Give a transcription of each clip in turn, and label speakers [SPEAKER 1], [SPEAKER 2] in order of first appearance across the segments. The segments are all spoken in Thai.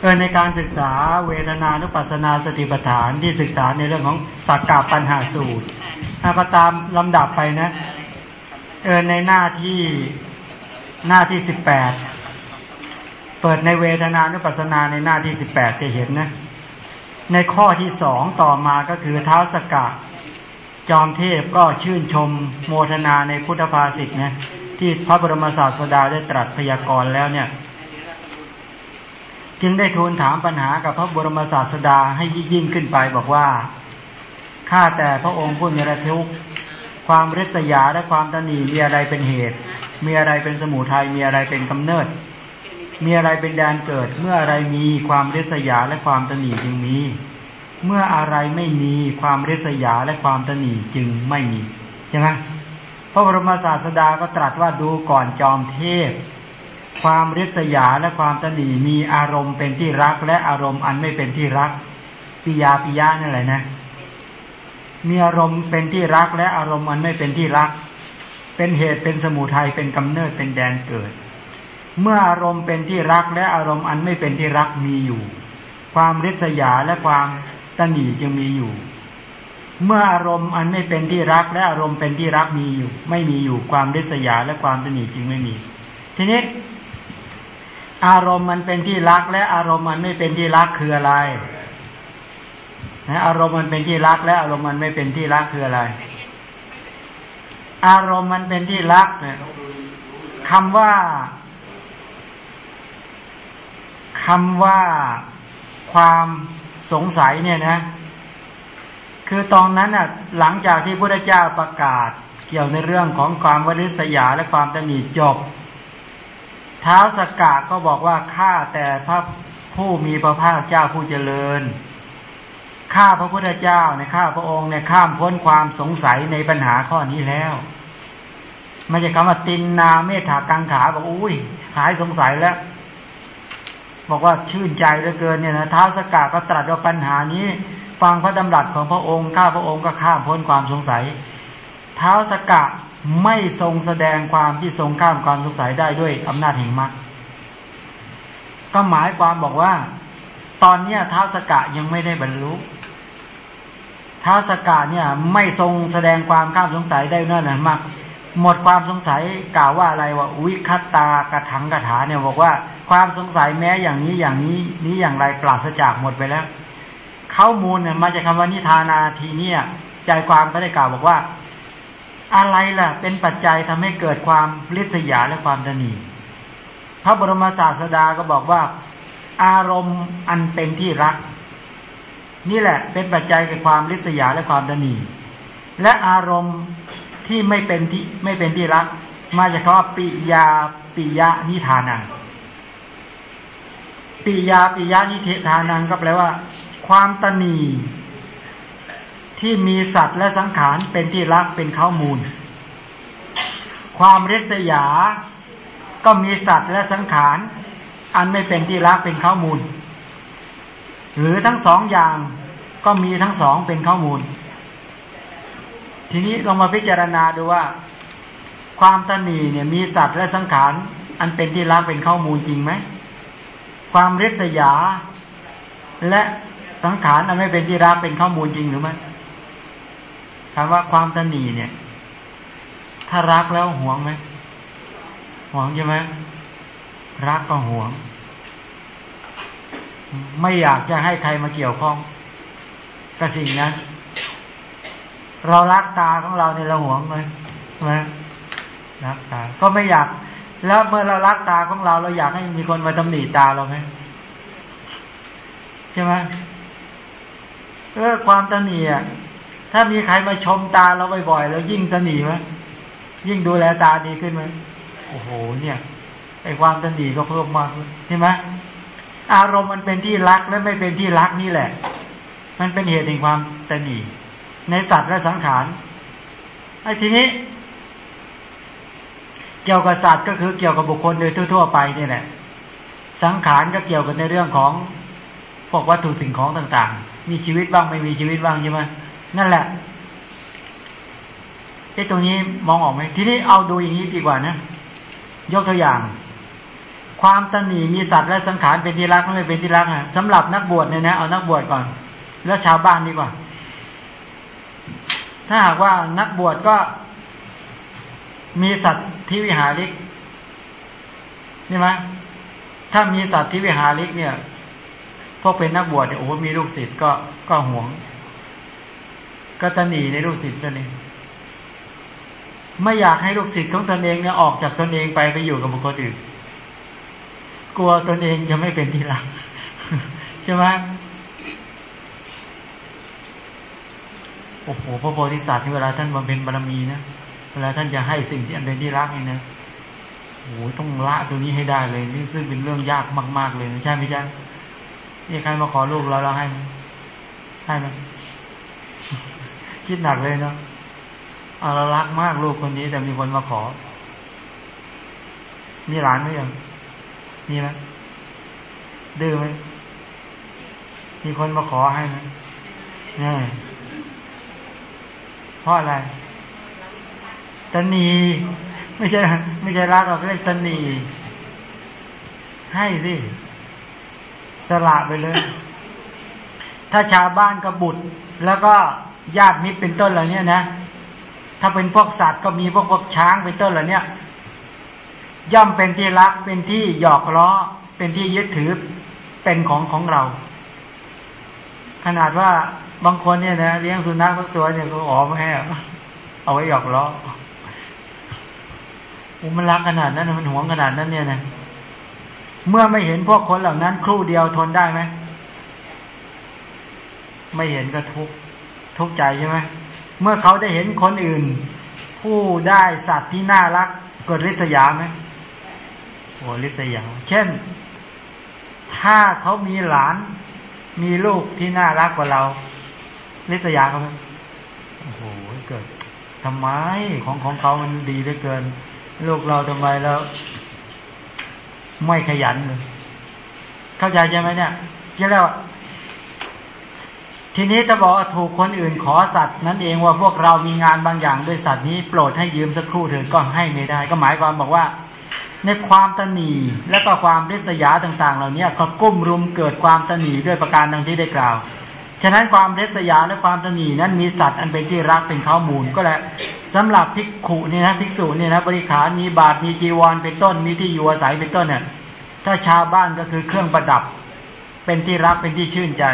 [SPEAKER 1] เออในการศึกษาเวทนานุปัสสนาสติปัฏฐานที่ศึกษาในเรื่องของสักกาปัญหาสูตรถ้าก็ตามลำดับไปนะเออในหน้าที่หน้าที่สิบแปดเปิดในเวทนานุปัสสนาในหน้าที่สิบแปดจะเห็นนะ ในข้อที่สองต่อมาก็คือเท้าสกะจอมเทพก็ชื่นชมโมทนาในพุทธภาษิตนะที่พระบรมศาสดาได้ตรัสพยากรณ์แล้วเนี่ย จึงได้ทูลถามปัญหากับพระบรมศาสดาให้ยิ่งขึ้นไปบอกว่าข้าแต่พระองค์ผู้นิรทุกข์ความริษยาและความตนีมีอะไรเป็นเหตุ มีอะไรเป็นสมุทัยมีอะไรเป็นกำเนิด มีอะไรเป็นแดนเกิด เมื่ออะไรมีความริษยาและความตนีจึงมี เมื่ออะไรไม่มีความริษยาและความตนีจึงไม่มีใช่ไหมพระบรมศาสดาก็ตรัสว่าดูก่อนจอมเทพ ความริษยาและความตนีมีอารมณ์เป็นที่รัก และอารมณ์อันไม่เป็นที่รักปิยาปิยะนั่นแหละนะ มีอารมณ์เป็นที่รัก และอารมณ์อันไม่เป็นที่รัก เป็นเหตุเป็นสมุทัยเป็นกำเนิดเป็นแดนเกิด เมื่ออารมณ์เป็นที่รัก และอารมณ์อันไม่เป็นที่รักมีอยู่ ความริษยาและความตนีจึงมีอยู่เมื่ออารมณ์อันไม่เป็นที่รักและอารมณ์เป็นที่รักมีอยู่ ไม่มีอยู่ความริษยาและความตนีจึงไม่มี ทีนี้ อารมณ์มันเป็นที่รัก และอารมณ์มันไม่เป็นที่รักคืออะไรนะอารมณ์มันเป็นที่รัก และอารมณ์มันไม่เป็นที่รักคืออะไร อารมณ์มันเป็นที่รักเนี่ยคำว่าคำว่าความสงสัยเนี่ยนะ คือตอนนั้นอะ หลังจากที่พระเจ้าประกาศ เกี่ยวในเรื่องของความวริษยาและความตนีจบ ท้าสกาก็บอกว่าข้าแต่พระผู้มีพระภาคเจ้าผู้เจริญ ข้าพระพุทธเจ้าในข้าพระองค์เนี่ยข้ามพ้นความสงสัยในปัญหาข้อนี้แล้วไมันจะคำว่าตินนาเมธากังขาบอกอุ้ยหายสงสัยแล้ว บอกว่าชื่นใจเหลือเกินเนี่ยนะท้าสกาก็ตรัสว่าปัญหานี้ ฟังพระดำรัสของพระองค์ ข้าพระองค์ก็ข้ามพ้นความสงสัยเท้าสกะ ไม่ทรงแสดงความที่ทรงข้ามความสงสัยได้ด้วยอำนาจแห่งมรรคก็หมายความบอกว่า ตอนเนี้ยท้าสกะยังไม่ได้บรรลุท้าสกะเนี่ย ไม่ทรงแสดงความข้ามสงสัยได้นั่นนะมากหมดความสงสัยกล่าวว่าอะไรว่าวิคตตากระถังกระถาเนี่ยบอกว่าความสงสัยแม้อย่างนี้อย่างนี้ นี้อย่างไรปราศจากหมดไปแล้ว ข้อมูลเนี่ยมาจากคำว่านิทานาทีเนี่ย ใจความก็ได้กล่าวบอกว่า อะไรล่ะ เป็นปัจจัยทำให้เกิดความริษยาและความตนีพระบรมศาสดาก็บอกว่า อารมณ์อันเป็นที่รัก นี่แหละเป็นปัจจัยแก่ความริษยาและความตนีและอารมณ์ที่ไม่เป็นที่ไม่เป็นที่รัก มาจากคำว่าปิยาปิยะนิทานังปิยาปิยะนิเททานังก็แปลว่า ความตนี ที่มีสัตว์และสังขารเป็นที่รักเป็นข้อมูล ความริษยา ก็มีสัตว์และสังขาร อันไม่เป็นที่รักเป็นข้อมูล หรือทั้งสองอย่างก็มีทั้งสองเป็นข้อมูล ทีนี้ลองมาพิจารณาดูว่า ความตนีเนี่ยมีสัตว์และสังขาร อันเป็นที่รักเป็นข้อมูลจริงไหมความริษยาและสังขารอันไม่เป็นที่รักเป็นข้อมูลจริงหรือไม่ ถามว่าความตนีเนี่ย ถ้ารักแล้วหวงไหมหวงใช่ไหมรักก็หวง ไม่อยากจะให้ใครมาเกี่ยวข้องกับสิ่งนั้น เรารักตาของเราเนี่ยเราหวงไหมไหมรักตา ก็ไม่อยาก แล้วเมื่อเรารักตาของเรา เราอยากให้มีคนมาตำหนิตาเราไหมใช่ไหมเออความตำหนิอะ ถ้ามีใครมาชมตาเราบ่อยๆแล้วยิ่งสนีไหมยิ่งดูแลตาดีขึ้นไหมโอ้โห เนี่ยไอความสนีก็เพิ่มมากใช่ไหมอารมณ์มันเป็นที่รักและไม่เป็นที่รักนี่แหละ มันเป็นเหตุแห่งความสนีในสัตว์และสังขารไอ้ทีนี้ เกี่ยวกับสัตว์ก็คือเกี่ยวกับบุคคลโดยทั่ว ๆ ไปนี่แหละ สังขารก็เกี่ยวกับในเรื่องของพวกวัตถุสิ่งของต่าง ๆ มีชีวิตบ้างไม่มีชีวิตบ้างใช่ไหม นั่นแหละไอ้ตรงนี้มองออกไหมทีนี้เอาดูอย่างนี้ดีกว่านะยกตัวอย่าง ความตนีมีสัตว์และสังขารเป็นที่รักไม่เป็นที่รักอะสำหรับนักบวชเนี่ยนะเอานักบวชก่อน แล้วชาวบ้านดีกว่า ถ้าหากว่านักบวชก็มีสัตว์ที่วิหาริกใช่ไหมถ้ามีสัตว์ที่วิหาริกเนี่ยพวกเป็นนักบวชเนี่ยโอ้มีลูกศิษย์ก็ก็ห่วง ก็ตนีในลูกศิษย์ตัวนี้ไม่อยากให้ลูกศิษย์ของตนเองเนี่ยออกจากตนเองไปไปอยู่กับบุคคลอื่น กลัวตนเองจะไม่เป็นที่รักใช่ไหมโอ้โหพระโพธิสัตว์ที่เวลาท่านบำเพ็ญบารมีนะเวลาท่านจะให้สิ่งที่อันเป็นที่รักนี่นะโอ้โหต้องละตัวนี้ให้ได้เลยนี่ซึ่งเป็นเรื่องยากมากๆเลยใช่ไหมใช่นี่ใครมาขอลูกเราเราให้ให้ไหม คิดหนักเลยเนาะเรารักมากลูกคนนี้แต่มีคนมาขอ มีหลานไหมยังมีไหมดื้อไหมมีคนมาขอให้ไหมเนี่ยเพราะอะไรตนีไม่ใช่ไม่ใช่รักหรอกเรียกตนีให้สิ สละไปเลย ถ้าชาวบ้านกระบุตรแล้วก็ ญาติมิตรเป็นต้นเหล่านี้นะ ถ้าเป็นพวกสัตว์ก็มีพวกพวกช้างเป็นต้นเหล่านี้ย่อมเป็นที่รักเป็นที่หยอกล้อ เป็นที่ยึดถือเป็นของของเรา ขนาดว่าบางคนเนี่ยนะเลี้ยงสุนัขตัวเนี่ยก็อ๋อไม่ให้เอาไว้หยอกล้อมันรักขนาดนั้นมันหวงขนาดนั้นเนี่ยนะเมื่อไม่เห็นพวกคนเหล่านั้น ครู่เดียวทนได้ไหมไม่เห็นก็ทุกข์ ทุกใจใช่ไหมเมื่อเขาได้เห็นคนอื่น ผู้ได้สัตว์ที่น่ารักเกิดริษยาไหมโอ้ริษยา เช่น ถ้าเขามีหลาน มีลูกที่น่ารักกว่าเรา ริษยาเขาไหมโอ้โหเกิดทำไมของของเขามันดีเหลือเกิน ลูกเราทำไมแล้ว ไม่ขยันเลยเข้าใจใช่ไหมเนี่ยเรียกว่า ทีนี้ถ้าบอกถูกคนอื่นขอสัตว์นั้นเองว่าพวกเรามีงานบางอย่างด้วยสัตว์นี้โปรดให้ยืมสักครู่เถิดก็ให้ไม่ได้ ก็หมายความบอกว่า ในความตนีและก็ความริษยาต่าง ๆ เหล่านี้ก็กุ้มรุมเกิดความตนีด้วยประการดังที่ได้กล่าว ฉะนั้นความริษยาและความตนีนั้นมีสัตว์อันเป็นที่รักเป็นข้อมูลก็แหละสำหรับภิกขุนี่นะภิกษุนี่นะบริขารมีบาทมีจีวรเป็นต้นมีที่อยู่อาศัยเป็นต้นเนี่ยถ้าชาวบ้านก็คือเครื่องประดับ เป็นที่รักเป็นที่ชื่นใจ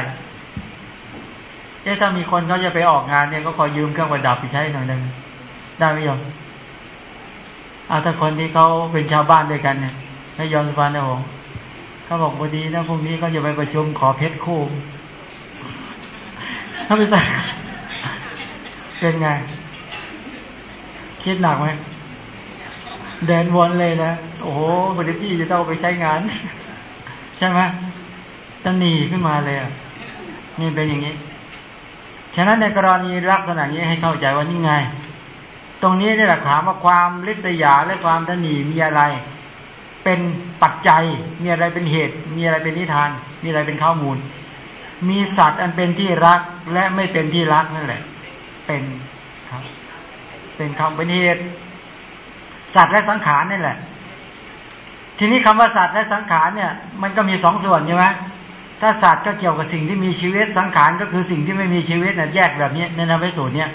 [SPEAKER 1] เอ๊ะถ้ามีคนเขาจะไปออกงานเนี่ยก็ขอยืมเครื่องประดับไปใช้หน่อยได้ไหมได้ไหมยอมเอาถ้าคนที่เขาเป็นชาวบ้านด้วยกันเนี่ยให้ยอมสุพรรณนะผมเขาบอกพอดีนะพรุ่งนี้เขาจะไปประชุมขอเพชรคู่ถ้าไม่ใส่เป็นไง คิดหนักไหมเดินวนเลยนะ โอ้โหบริพี่จะต้องไปใช้งาน ใช่ไหมจะหนีขึ้นมาเลยอะนี่เป็นอย่างนี้ ฉะนั้นในกรณีลักษณะนี้ให้เข้าใจว่านี่ไง ตรงนี้นี่แหละถามว่าความริษยาและความตนีมีอะไร เป็นปัจจัย มีอะไรเป็นเหตุ มีอะไรเป็นนิทาน มีอะไรเป็นข้อมูล มีสัตว์อันเป็นที่รักและไม่เป็นที่รักนั่นแหละ เป็นครับ เป็นคำเป็นเหตุ สัตว์และสังขารนี่แหละ ทีนี้คำว่าสัตว์และสังขารเนี่ย มันก็มีสองส่วนใช่ไหม ถ้าสัตว์ก็เกี่ยวกับสิ่งที่มีชีวิต สังขารก็คือสิ่งที่ไม่มีชีวิตนะแยกแบบนี้ในนามสูตรเนี่ย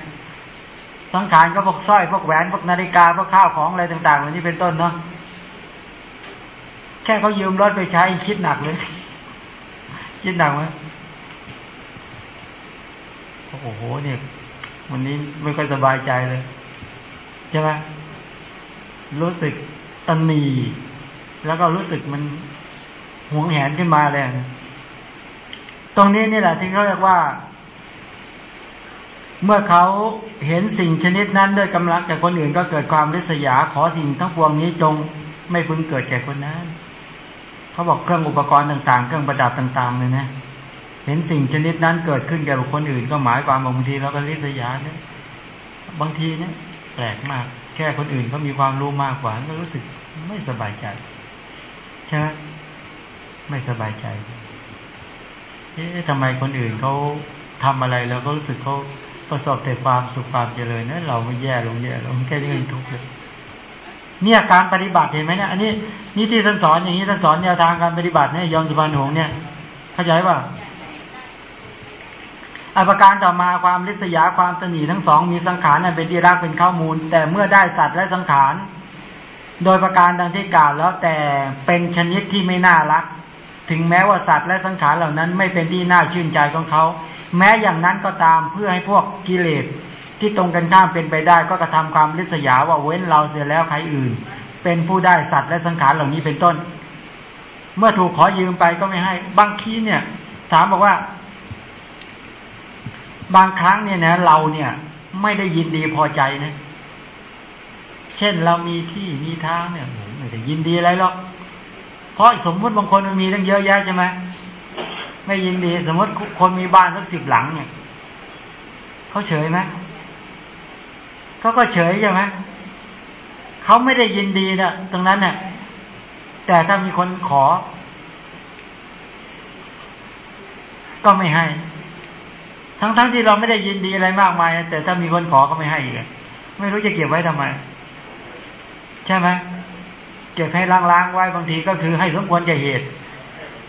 [SPEAKER 1] สังขารก็พวกสร้อยพวกแหวนพวกนาฬิกาพวกข้าวของอะไรต่างๆเหล่านี้เป็นต้นเนาะแค่เขายืมรถไปใช้คิดหนักเลย คิดหนักไหมโอ้โหเนี่ยวันนี้ไม่ค่อยสบายใจเลยใช่ไหมรู้สึกตันหนีแล้วก็รู้สึกมันหวงแหนขึ้นมาเลย ตรงนี้นี่แหละที่เขาเรียกว่า เมื่อเขาเห็นสิ่งชนิดนั้นด้วยกำลังแก่คนอื่นก็เกิดความริษยาขอสิ่งทั้งปวงนี้จงไม่พึงเกิดแก่คนนั้นเขาบอกเครื่องอุปกรณ์ต่างๆ เครื่องประดับต่างๆเลยนะเห็นสิ่งชนิดนั้นเกิดขึ้นแก่บุคคลอื่น ก็หมายความบางทีเราก็ริษยาเนี่ยบางทีเนี่ยแปลกมาก แค่คนอื่นเขามีความรู้มากกว่าก็รู้สึกไม่สบายใจใช่ไหมไม่สบายใจ เอ๊ะทำไมคนอื่นเขาทำอะไรแล้วก็รู้สึกเขาประสบแต่ความสุขความเจริญนะเราไม่แย่ลงแย่ลงแค่นี้เองทุกข์เลยเนี่ยการปฏิบัติเห็นไหมเนี่ยอันนี้นี่ที่ท่านสอนอย่างนี้ท่านสอนแนวทางการปฏิบัติเนี่ยยองสุพรรณหงเนี่ยเข้าใจป่ะอภิการต่อมาความลิษยาความสนีทั้งสองมีสังขารเป็นที่รักเป็นข้อมูล แต่เมื่อได้สัตว์และสังขาร โดยประการดังที่กล่าวแล้วแต่เป็นชนิดที่ไม่น่ารัก ถึงแม้ว่าสัตว์และสังขารเหล่านั้น ไม่เป็นที่น่าชื่นใจของเขา แม้อย่างนั้นก็ตามเพื่อให้พวกกิเลสที่ตรงกันข้ามเป็นไปได้ ก็กระทำความลิษยาว่าเว้นเราเสียแล้วใครอื่น เป็นผู้ได้สัตว์และสังขารเหล่านี้เป็นต้น เมื่อถูกขอยืมไปก็ไม่ให้บางทีเนี่ย ถามบอกว่า บางครั้งเนี่ยนะ เราเนี่ย ไม่ได้ยินดีพอใจนะเช่นเรามีที่มีทางเนี่ยไม่ได้ยินดีอะไรหรอก ราะสมมติบางคนมันมีตั้งเยอะแยะใช่ไหมไม่ยินดี สมมติคนมีบ้านสักสิบหลังเนี่ยเขาเฉยไหมเขาก็เฉยใช่ไหมเขาไม่ได้ยินดีนะตรงนั้นเนี่ยแต่ถ้ามีคนขอ ก็ไม่ให้ ทั้งๆทที่เราไม่ได้ยินดีอะไรมากมาย แต่ถ้ามีคนขอก็ไม่ให้อีกไม่รู้จะเก็บไว้ทำไม ใช่ไหม เก็บให้ล้างๆไว้บางทีก็คือให้สมควรแก่เหตุ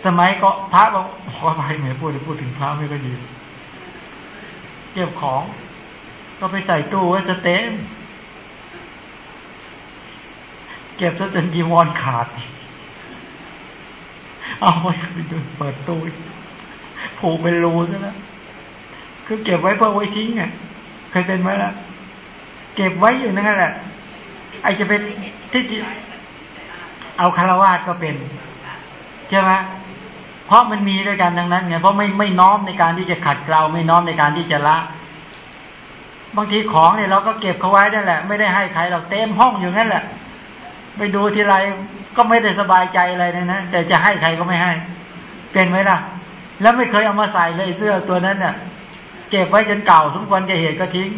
[SPEAKER 1] สมัยก็พระบอกขอไปไหนพูดพูดถึงพระไม่ก็ดีเก็บของ ก็ไปใส่ตู้ไว้สเต็มเก็บซะจนจีวรขาด เอาไปดูเปิดตู้ผูกเป็นรูซะแล้วคือเก็บไว้เพื่อไว้ทิ้งอะเคยเป็นไหมล่ะ เก็บไว้อยู่นั่นแหละไอจะเป็นที่จริ เอาคารวาสก็เป็นใช่ไหมเพราะมันมีด้วยกันดังนั้นไงเพราะไม่ไม่น้อมในการที่จะขัดเกลาไม่น้อมในการที่จะละบางทีของเนี่ยเราก็เก็บเขาไว้นั่นแหละ ไม่ได้ให้ใครเราเต็มห้องอยู่นั่นแหละ ไปดูทีไรก็ไม่ได้สบายใจอะไรเลยนะแต่จะให้ใครก็ไม่ให้ เป็นไหมล่ะ แล้วไม่เคยเอามาใส่เลยเสื้อตัวนั้นเนี่ยเก็บไว้จนเก่าสมควรแก่เหตุก็ทิ้ง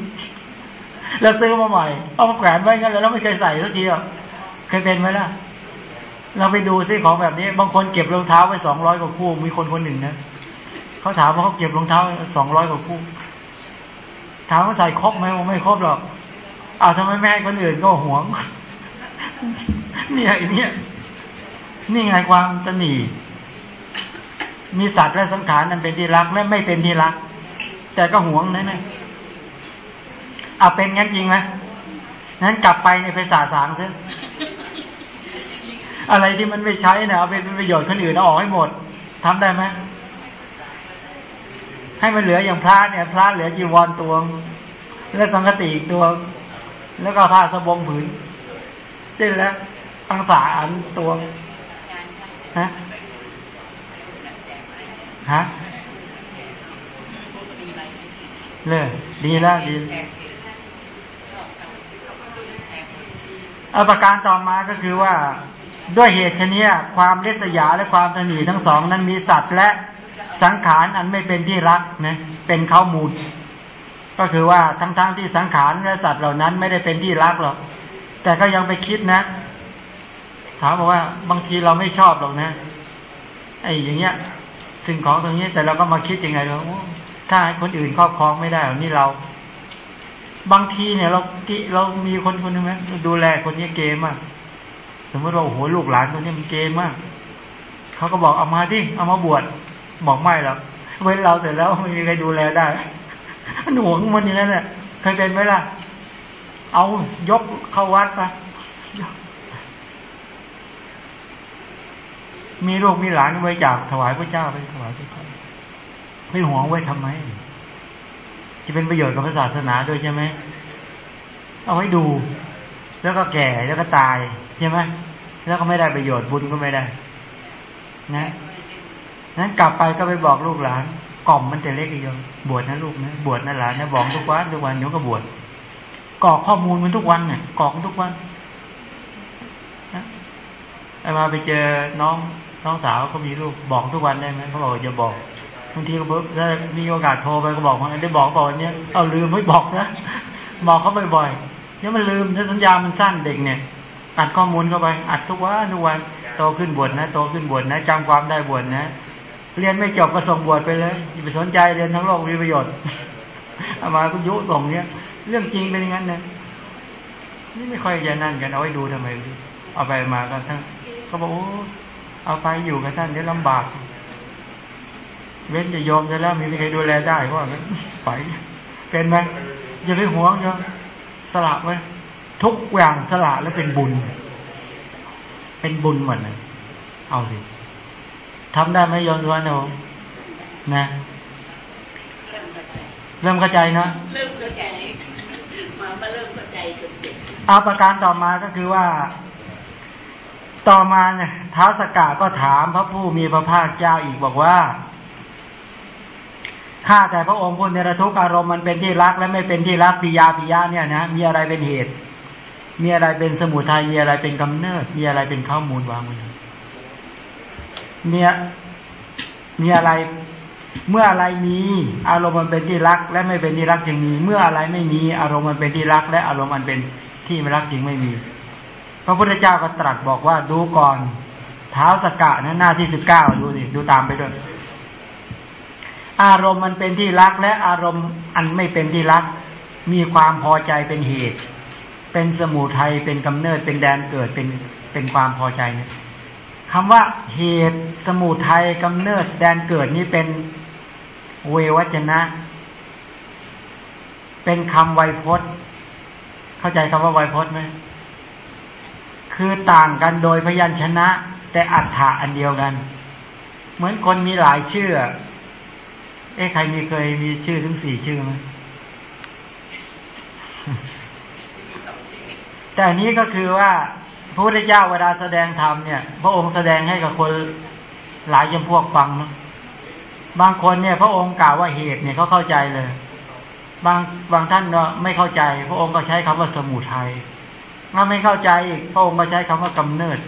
[SPEAKER 1] แล้วซื้อมาใหม่เอามาแขวนไว้งั้นแล้วไม่เคยใส่สักทีอะเคยเป็นไหมล่ะ เราไปดูซิของแบบนี้ บางคนเก็บรองเท้าไว้สองร้อยกว่าคู่ มีคนคนหนึ่งนะเขาถามว่าเขาเก็บรองเท้าสองร้อยกว่าคู่ ถามว่าใส่ครบไหมไม่ครบหรอกอ้าวทำไมแม่คนอื่นก็หวงเนี่ยเนี่ยนี่ไงความตนีมีสัตว์และสังขารนั้นเป็นที่รักและไม่เป็นที่รัก แต่ก็หวงนั่นนะเอาเป็นงั้นจริงไหมนั้นกลับไปในไปสาสางซิ อะไรที่มันไม่ใช้เนี่ยเอาไปเป็นประโยชน์คนอื่นเอาออกให้หมดทำได้ไหมให้มันเหลืออย่างพระเนี่ย พระเหลือจีวรตัวและสังกติอีกตัว แล้วก็ผ้าสบงผืนเส้นแล้วอังสาอันตัวฮะฮะเลยดีแล้วดี อาประการต่อมาก็คือว่าด้วยเหตุชนี้ความเลสยาและความตนีทั้งสองนั้นมีสัตว์และสังขารอันไม่เป็นที่รักนะเป็นข้ามูล ก็คือว่าทั้งๆทที่สังขารและสัตว์เหล่านั้นไม่ได้เป็นที่รักหรอก แต่ก็ยังไปคิดนะ ถามบอกว่าบางทีเราไม่ชอบหรอกนะไอ้อย่างเงี้ย สิ่งของตรงนี้แต่เราก็มาคิดยังไงเราถ้าให้คนอื่นครอบครองไม่ได้หรอนี่เรา บางทีเนี่ยเราเรามีคนคนนึงไหมดูแลคนนี้เกมอะสมมติเราโอ้โหลูกหลานคนนี้มันเกมมากเขาก็บอกเอามาที่เอามาบวชบอกไม่หรอกเว้นเราเสร็จแล้วไม่มีใครดูแลได้หน่วงมันอย่างนั้นแหละเคยเป็นไหมล่ะ เอายกเข้าวัดไปมีลูกมีหลานไว้จากถวายพระเจ้าไปถวายพระเจ้าไม่หวงไว้ทำไม จะเป็นประโยชน์กับศาสนาด้วยใช่ไหมเอาไว้ดู แล้วก็แก่แล้วก็ตายใช่ไหมแล้วก็ไม่ได้ประโยชน์บุญก็ไม่ได้ นะนั้นกลับไปก็ไปบอกลูกหลาน กล่อมมันจะเล็กอีกอย่างบวชนะลูกนะบวชนะหลานนะบอกทุกวันทุกวันเดี๋ยวก็บวชกรอกข้อมูลมันทุกวันเนี่ยกรอกทุกวันไอ้มาไปเจอน้องน้องสาวเขามีลูกบอกทุกวันได้ไหมเขาบอกอย่าบอก บางทีก็ถ้ามีโอกาสโทรไปก็บอกว่าได้บอกบอกเนี้ยเอาลืมไม่บอกนะบอกเขาบ่อยๆเนี่ยมันลืมถ้าสัญญามันสั้นเด็กเนี่ยอัดข้อมูลเข้าไป อัดทุกวันทุกวันโตขึ้นบวชนะโตขึ้นบวชนะจำความได้บวชนะ เรียนไม่จบก็ส่งบวชไปเลยอย่าไปสนใจเรียนทั้งโลกมีประโยชน์เอามาก็ยุส่งเนี้ยเรื่องจริงเป็นอย่างนั้นนะนี่ไม่ค่อยจะนั่นกันเอาไว้ดูทำไม เอาไปมาก็ทั้งเขาบอกโอ้เอาไปอยู่กับท่านเดี๋ยวลำบาก เว้นจะยอมจะแล้วมีใครดูแลได้ก็ว่างั้นไปเป็นไหมอย่าไปหวงเนาะสละไว้ทุกอย่างสละแล้วเป็นบุญ เป็นบุญหมดเลยเอาสิทำได้ไหมยอมสุวรรณนะเริ่มเข้าใจเนาะ
[SPEAKER 2] เริ่มเข้าใจมามาเริ่มเข้าใจจุดเด็ด
[SPEAKER 1] เอาประการต่อมาก็คือว่าต่อมาเนี่ยท้าวสกาก็ถามพระผู้มีพระภาคเจ้าอีกบอกว่า ข้าแต่พระองค์ผู้เนระทุกอารมณ์มันเป็นที่รักและไม่เป็นที่รักปิยาปิยาเนี่ยนะมีอะไรเป็นเหตุ มีอะไรเป็นสมุทัยมีอะไรเป็นกำเนิด มีอะไรเป็นข้อมูลวางไว้เนี่ยมีอะไรเมื่ออะไรมีอารมณ์มันเป็นที่รัก และไม่เป็นที่รักจึงมี เมื่ออะไรไม่มีอารมณ์มันเป็นที่รัก และอารมณ์มันเป็นที่ไม่รักจึงไม่มี พระพุทธเจ้าก็ตรัสบอกว่าดูก่อนเท้าสกกะนะหน้าที่สิบเก้าดูสิดูตามไปด้วย อารมณ์มันเป็นที่รักและอารมณ์อันไม่เป็นที่รัก มีความพอใจเป็นเหตุ เป็นสมุทัยเป็นกำเนิดเป็นแดนเกิดเป็นเป็นความพอใจเนี่ยคำว่าเหตุสมุทัยกำเนิดแดนเกิดนี้เป็นเววจนะ เป็นคำไวยพจน์ เข้าใจคำว่าไวยพจน์ไหมคือต่างกันโดยพยัญชนะ แต่อัฏฐะอันเดียวกัน เหมือนคนมีหลายชื่อ เอ๊ะใครมีเคยมีชื่อถึงสี่ชื่อไหมแต่อันนี้ก็คือว่าพระพุทธเจ้าเวลาแสดงธรรมเนี่ย พระองค์แสดงให้กับคนหลายจำพวกฟังเนาะบางคนเนี่ย พระองค์กล่าวว่าเหตุเนี่ยเขาเข้าใจเลย บางบางท่านก็ไม่เข้าใจ พระองค์ก็ใช้คำว่าสมุทัยถ้าไม่เข้าใจอีกพระองค์ก็ใช้คำว่ากำเนิด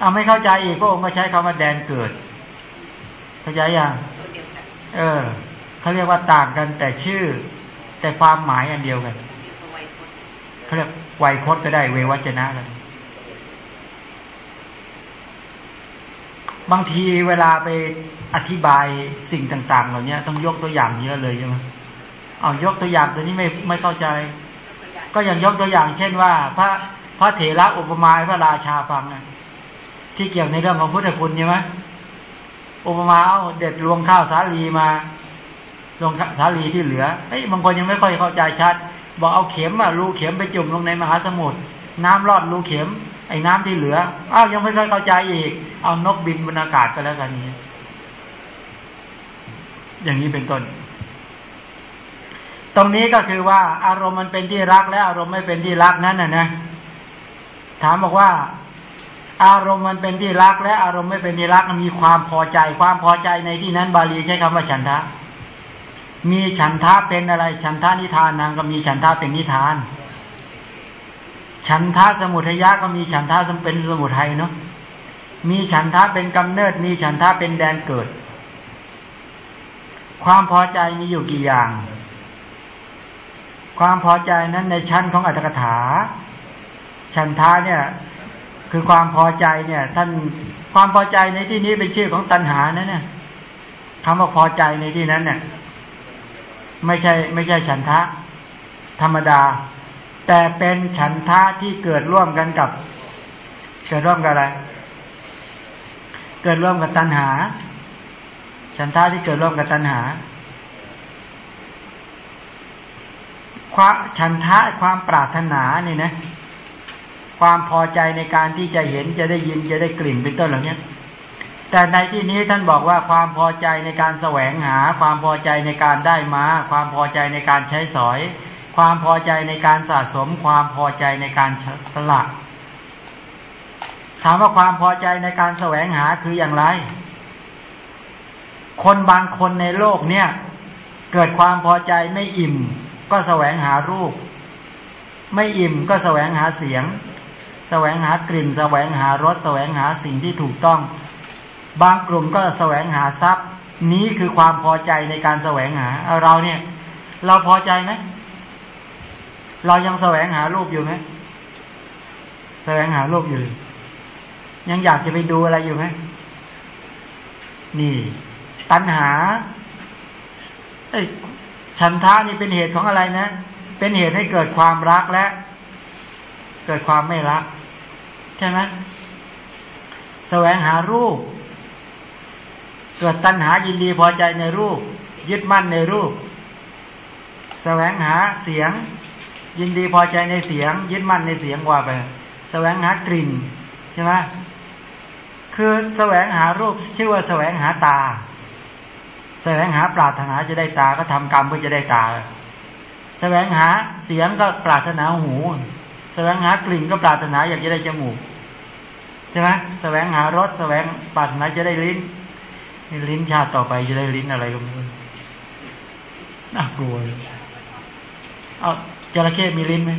[SPEAKER 1] เอาไม่เข้าใจอีกพระองค์ก็ใช้คำว่าแดนเกิด เข้าใจยัง
[SPEAKER 2] ตัว เอ
[SPEAKER 1] อเขาเรียกว่าต่างกันแต่ชื่อ แต่ความหมายอันเดียวกัน
[SPEAKER 2] เขา
[SPEAKER 1] เรียกไวยพจน์ก็ได้เววัจนะกันบางทีเวลาไปอธิบายสิ่งต่าง ๆ เหล่านี้ต้องยกตัวอย่างเยอะเลยใช่ไหมเอายกตัวอย่างตัวนี้ไม่ไม่เข้าใจ ก็อย่างยกตัวอย่าง เช่นว่า พระพระเถระอุปมาพระราชาฟังนะที่เกี่ยวในเรื่องของพุทธคุณใช่ไหม อุปมาเอาเด็ดรวงข้าวสาลีมาลงสาลีที่เหลือเฮ้ยบางคนยังไม่ค่อยเข้าใจชัด บอกเอาเข็มอะรูเข็มไปจุ่มลงในมหาสมุทรน้ำรอดรูเข็ม ไอ้น้ำที่เหลืออ้าวยังไม่ค่อยเข้าใจอีก เอานกบินบนอากาศก็แล้วกันนี้ อย่างนี้เป็นต้น ตรงนี้ก็คือว่าอารมณ์มันเป็นที่รักและอารมณ์ไม่เป็นที่รักนั้นน่ะนะถามบอกว่า อารมณ์มันเป็นที่รัก และอารมณ์ไม่เป็นที่รักมีความพอใจ ความพอใจในที่นั้น บาลีใช้คำว่าฉันทะ มีฉันทะเป็นอะไร ฉันทะนิทานนางก็มีฉันทะเป็นนิทาน ฉันทะสมุทัยะก็มีฉันทะเป็นสมุทัยเนาะมีฉันทะเป็นกำเนิด มีฉันทะเป็นแดนเกิด ความพอใจมีอยู่กี่อย่าง ความพอใจนั้นในชั้นของอัตถกถา ฉันทะเนี่ย คือความพอใจเนี่ย ท่านความพอใจในที่นี้เป็นชื่อของตัณหานะเนี่ยคำว่าพอใจในที่นั้นเนี่ย ไม่ใช่ ไม่ใช่ฉันทะ ธรรมดา แต่เป็นฉันทะที่เกิดร่วมกันกับ เกิดร่วมกับอะไร เกิดร่วมกับตัณหา ฉันทะที่เกิดร่วมกับตัณหาความฉันทะความปรารถนานี่นะ ความพอใจในการที่จะเห็นจะได้ยินจะได้กลิ่นเป็นต้นเหล่านี้แต่ในที่นี้ท่านบอกว่าความพอใจในการแสวงหา ความพอใจในการได้มา ความพอใจในการใช้สอย ความพอใจในการสะสม ความพอใจในการสละถามว่าความพอใจในการแสวงหาคืออย่างไร คนบางคนในโลกเนี่ย เกิดความพอใจไม่อิ่ม ก็แสวงหารูป ไม่อิ่มก็แสวงหาเสียง แสวงหากลิ่น แสวงหารสแสวงหาสิ่งที่ถูกต้อง บางกลุ่มก็แสวงหาทรัพย์ นี้คือความพอใจในการแสวงหาเราเนี่ย เราพอใจไหมเรายังแสวงหารูปอยู่ไหมแสวงหารูปอยู่ ยังอยากจะไปดูอะไรอยู่ไหมนี่ ตัณหา เอ้ยฉันทานี่เป็นเหตุของอะไรนะ เป็นเหตุให้เกิดความรักและ เกิดความไม่รัก ใช่ไหมแสวงหารูป เกิดตัณหายินดีพอใจในรูป ยึดมั่นในรูป แสวงหาเสียง ยินดีพอใจในเสียง ยึดมั่นในเสียงว่าไป แสวงหากลิ่นใช่ไหมคือแสวงหารูปชื่อว่าแสวงหาตา แสวงหาปรารถนาจะได้ตาก็ทำกรรมเพื่อจะได้ตา แสวงหาเสียงก็ปรารถนาหู แสวงหากลิ่นก็ปรารถนาอยากจะได้จมูกใช่ไหมแสวงหารสแสวงปรารถนาจะได้ลิ้นลิ้นชาติต่อไปจะได้ลิ้นอะไรก็ไม่รู้น่ากลัวเลยเอาจระเข้มีลิ้นไหม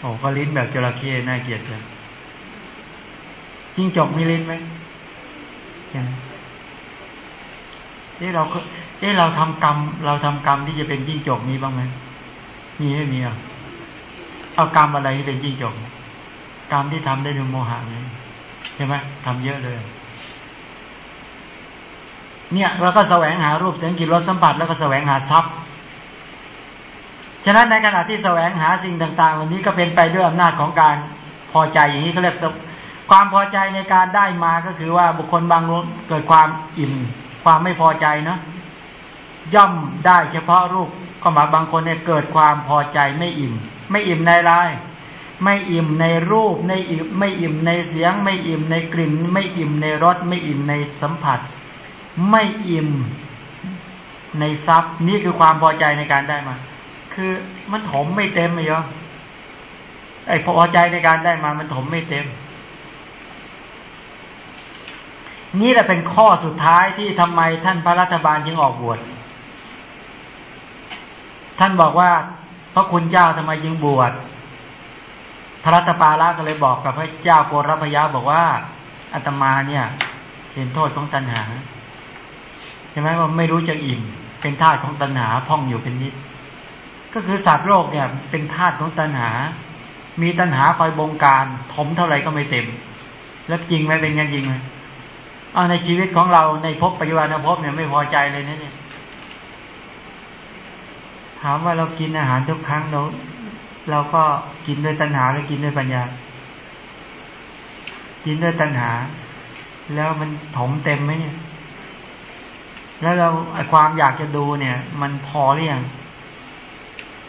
[SPEAKER 1] โอ้ก็ลิ้นแบบจระเข้น่าเกลียดเลยจิ้งจกมีลิ้นไหมเห็นเอ๊ะเราเอ๊ะเราทำกรรม เราทำกรรมที่จะเป็นจิ้งจกมีบ้างไหมมีไม่มีอะ เอากรรมอะไรที่เป็นจิ้งจกกรรมที่ทำได้ด้วยโมหะไงใช่ไหมทำเยอะเลย เนี่ยเราก็แสวงหารูปเสียงกลิ่นรสสัมผัสแล้วก็แสวงหาทรัพย์ฉะนั้นในขณะที่แสวงหาสิ่งต่างๆ เหล่านี้ก็เป็นไปด้วยอำนาจของการพอใจอย่างนี้เขาเรียกความพอใจในการได้มาก็คือว่าบุคคลบางคนเกิดความอิ่ม ความไม่พอใจเนาะย่อมได้เฉพาะรูปก็หมายบางคนเนี่ยเกิดความพอใจไม่อิ่ม ไม่อิ่มในลาย ไม่อิ่มในรูปในอิ่มไม่อิ่มในเสียง ไม่อิ่มในกลิ่น ไม่อิ่มในรสไม่อิ่มในสัมผัส ไม่อิ่มในทรัพย์นี่คือความพอใจในการได้มา คือมันถมไม่เต็มเลยอไอ้พอใจในการได้มา มันถมไม่เต็ม นี่แหละเป็นข้อสุดท้ายที่ทำไมท่านพระรัฐบาลจึงออกบวชท่านบอกว่า พระคุณเจ้าทำไมจึงบวชพระรัตปาละก็เลยบอกกับพระเจ้าโกรพยาบอกว่าอาตมาเนี่ยเห็นโทษของตัณหาใช่ไหมว่าไม่รู้จะอิ่ม เป็นธาตุของตัณหาพ่องอยู่เป็นนิด ก็คือสัตว์โลกเนี่ย เป็นธาตุของตัณหา มีตัณหาคอยบงการถมเท่าไหร่ก็ไม่เต็ม แล้วจริงไหมเป็นยังจริงไหมเอาในชีวิตของเราในภพปัจจุบันภพเนี่ยไม่พอใจเลยนะเนี่ย ถามว่าเรากินอาหารทุกครั้งเราเราก็กินด้วยตัณหาหรือกินด้วยปัญญา กินด้วยตัณหา แล้วมันถมเต็มไหมเนี่ย แล้วเราความอยากจะดูเนี่ย มันพอหรือยัง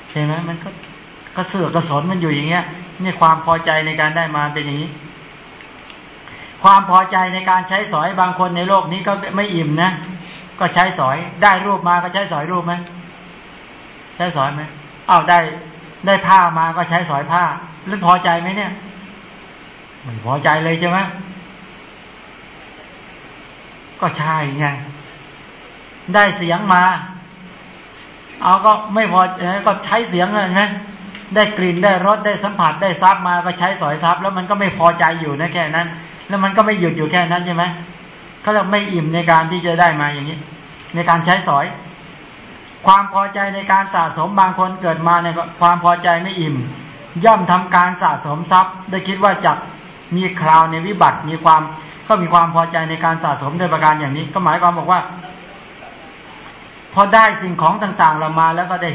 [SPEAKER 1] ใช่ไหมมันก็กระเสือกกระสนมันอยู่อย่างเงี้ยนี่ความพอใจในการได้มาเป็นอย่างนี้ ความพอใจในการใช้สอยบางคนในโลกนี้ก็ไม่อิ่มนะก็ใช้สอยได้รูปมาก็ใช้สอยรูปไหม ใช้สอยไหมเอ้าได้ ได้ผ้ามาก็ใช้สอยผ้า แล้วพอใจไหมเนี่ยไม่พอใจเลยใช่ไหมก็ใช่ไงได้เสียงมา เอาก็ไม่พอก็ใช้เสียงเลยไหมได้กลิ่นได้รสได้สัมผัสได้ซับมาก็ใช้สอยซับแล้วมันก็ไม่พอใจอยู่นะแค่นั้น แล้วมันก็ไม่หยุดอยู่แค่นั้นใช่ไหมเขาเรียกไม่อิ่มในการที่จะได้มาอย่างนี้ ในการใช้สอย ความพอใจในการสะสมบางคนเกิดมาในความพอใจไม่อิ่ม ย่อมทำการสะสมทรัพย์ ได้คิดว่าจะมีคราวในวิบัติมีความก็มีความพอใจในการสะสมโดยประการอย่างนี้ ก็หมายความบอกว่า พอได้สิ่งของต่างๆเรามาแล้วก็ได้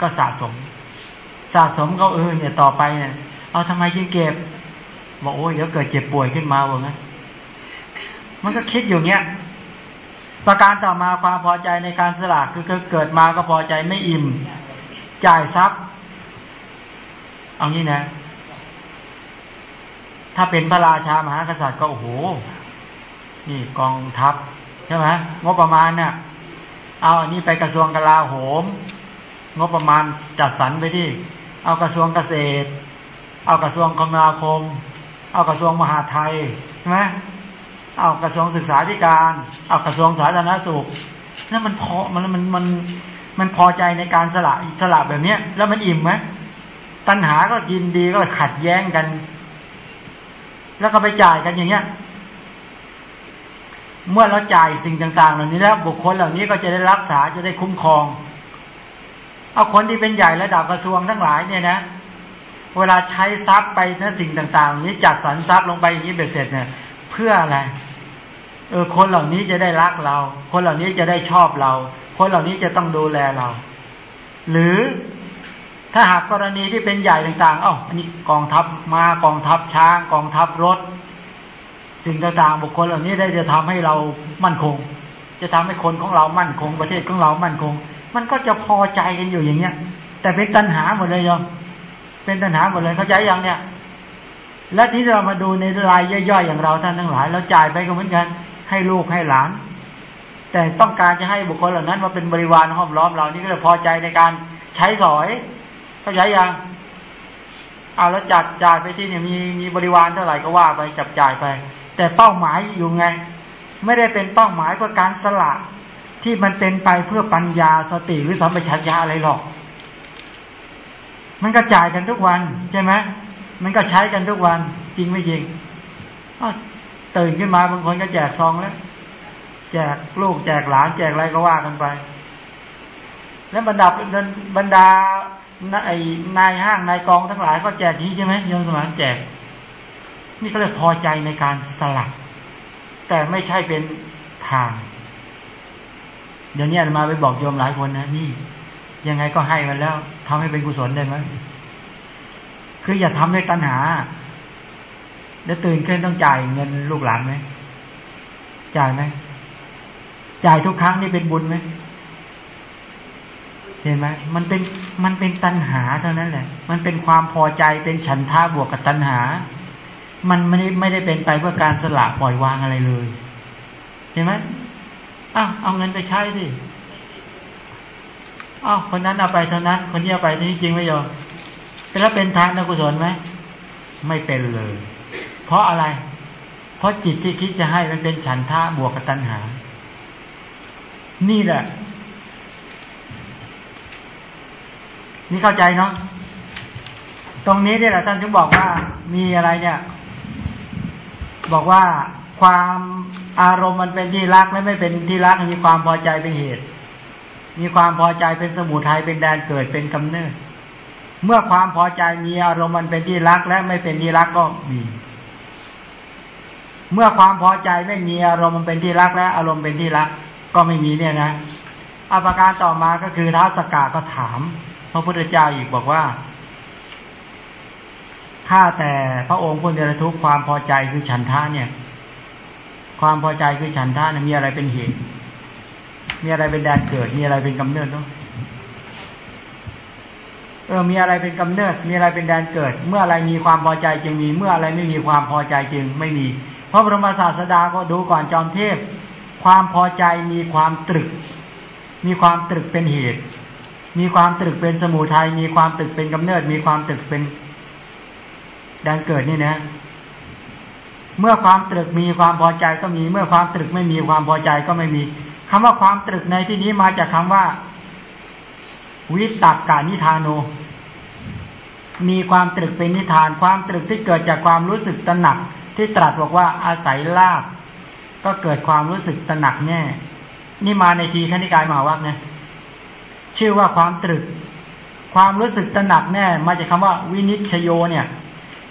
[SPEAKER 1] ก็สะสม สะสมก็เออเนี่ยต่อไปเนี่ยเอาทำไมจึงเก็บบอกโอ้ยเดี๋ยวเกิดเจ็บป่วยขึ้นมาว่างั้นมันก็คิดอยู่เงี้ย ประการต่อมาความพอใจในการสละคือเกิดมาก็พอใจไม่อิ่ม จ่ายทรัพย์ เอางี้นะ ถ้าเป็นพระราชามหากษัตริย์ก็โอ้โห นี่กองทัพใช่ไหมงบประมาณเนี่ยเอาอันนี้ไปกระทรวงกลาโหม งบประมาณจัดสรรไปที่ เอากระทรวงเกษตร เอากระทรวงคมนาคม เอากระทรวงมหาไทยใช่ไหม เอากระทรวงศึกษาธิการ เอากระทรวงสาธารณสุขแล้วมันพอมันมันมันมันพอใจในการสละสละแบบเนี้ย แล้วมันอิ่มไหมตัณหาก็ยินดีก็ขัดแย้งกัน แล้วก็ไปจ่ายกันอย่างเงี้ย เมื่อเราจ่ายสิ่งต่าง ๆ เหล่านี้แล้วบุคคลเหล่านี้ก็จะได้รักษาจะได้คุ้มครอง เอาคนที่เป็นใหญ่ระดับกระทรวงทั้งหลายเนี่ยนะเวลาใช้ทรัพย์ไปนะสิ่งต่าง ๆ นี้จัดสรรทรัพย์ลงไปอย่างนี้เบ็ดเสร็จเนี่ย เพื่ออะไรเออคนเหล่านี้จะได้รักเรา คนเหล่านี้จะได้ชอบเรา คนเหล่านี้จะต้องดูแลเรา หรือถ้าหากกรณีที่เป็นใหญ่ต่างๆ เอ้าอันนี้กองทัพมากองทัพช้างกองทัพรถ สิ่งต่างๆบุคคลเหล่านี้ได้จะทำให้เรามั่นคง จะทำให้คนของเรามั่นคง ประเทศของเรามั่นคง มันก็จะพอใจกันอยู่อย่างเงี้ย แต่เป็นตัณหาหมดเลยยอมเป็นตัณหาหมดเลยเข้าใจยังเนี่ย และที่เรามาดูในรายย่อยๆอย่างเราท่านทั้งหลายเราจ่ายไปก็เหมือนกัน ให้ลูกให้หลาน แต่ต้องการจะให้บุคคลเหล่านั้นมาเป็นบริวารห้อมล้อมเรานี่ก็เลยพอใจในการใช้สอยเข้าใจยังเอาแล้วจัดจ่ายไปที่เนี่ยมีมีบริวารเท่าไหร่ก็ว่าไปจับจ่ายไป แต่เป้าหมายอยู่ไง ไม่ได้เป็นเป้าหมายเพื่อการสละที่มันเป็นไปเพื่อปัญญาสติหรือสัมปชัญญะอะไรหรอก มันก็จ่ายกันทุกวันใช่ไหม มันก็ใช้กันทุกวัน จริงไม่จริงตื่นขึ้นมาบางคนก็แจกซองแล้ว แจกลูกแจกหลานแจกอะไรก็ว่ากันไป แล้วบรรดาบรรดาไอ้นายห้างนายกองทั้งหลายก็แจกนี้ใช่ไหมโยมสมานแจก นี่ก็เลยพอใจในการสลักแต่ไม่ใช่เป็นทางเดี๋ยวนี้มาไปบอกโยมหลายคนนะนี่ยังไงก็ให้มันแล้วทำให้เป็นกุศลได้ไหม คืออย่าทำด้วยตัณหา แล้วตื่นขึ้นต้องจ่ายเงินลูกหลานไหมจ่ายไหมจ่ายทุกครั้งนี่เป็นบุญไหมเห็นไหมมันเป็นมันเป็นตัณหาเท่านั้นแหละ มันเป็นความพอใจเป็นฉันท่าบวกกับตัณหา มันไม่ได้ไม่ได้เป็นไปเพื่อการสละปล่อยวางอะไรเลย เห็นไหมอ้าวเอาเงินไปใช้สิอ้าวคนนั้นเอาไปเท่านั้น คนนี้เอาไปที่จริงไม่ยอม แล้วเป็นทานกุศลไหมไม่เป็นเลย เพราะอะไร เพราะจิตที่คิดจะให้มันเป็นฉันทะบวกกับตัณหา นี่แหละ นี่เข้าใจเนาะตรงนี้เนี่ยแหละท่านถึงบอกว่ามีอะไรเนี่ย บอกว่าความอารมณ์มันเป็นที่รักและไม่เป็นที่รักมีความพอใจเป็นเหตุ มีความพอใจเป็นสมุทัยเป็นแดนเกิดเป็นกำเนิด เมื่อความพอใจมีอารมณ์มันเป็นที่รักและไม่เป็นที่รักก็มี เมื่อความพอใจไม่มีอารมณ์มันเป็นที่รักและอารมณ์เป็นที่รัก ก็ไม่มีเนี่ยนะอาการต่อมาก็คือท้าสกาก็ถาม พระพุทธเจ้าอีกบอกว่าข้าแต่พระองค์ผู้เดรทุกความพอใจคือฉันทะเนี่ย ความพอใจคือฉันทะเนี่ยมีอะไรเป็นเหตุมีอะไรเป็นแดนเกิด มีอะไรเป็นกำเนิดเนาะ เออมีอะไรเป็นกำเนิด มีอะไรเป็นแดนเกิด เมื่ออะไรมีความพอใจจึงมี เมื่ออะไรไม่มีความพอใจจึงไม่มีเพราะพระมศาสดาก็ดูก่อนจอมเทพ ความพอใจมีความตรึก มีความตรึกเป็นเหตุ มีความตรึกเป็นสมุทัย มีความตรึกเป็นกำเนิด มีความตรึกเป็นแดนเกิดนี่นะ เมื่อความตรึกมีความพอใจก็มี เมื่อความตรึกไม่มีความพอใจก็ไม่มีคำว่าความตรึกในที่นี้มาจากคำว่า วิตกกานิทานโนมีความตรึกเป็นนิทาน ความตรึกที่เกิดจากความรู้สึกตระหนัก ที่ตรัสบอกว่าอาศัยลาบก็เกิดความรู้สึกตระหนักแน่ นี่มาในทีขณิกายมาวักนะชื่อว่าความตรึก ความรู้สึกตระหนักแน่ มาจากคำว่า วินิชโยเนี่ย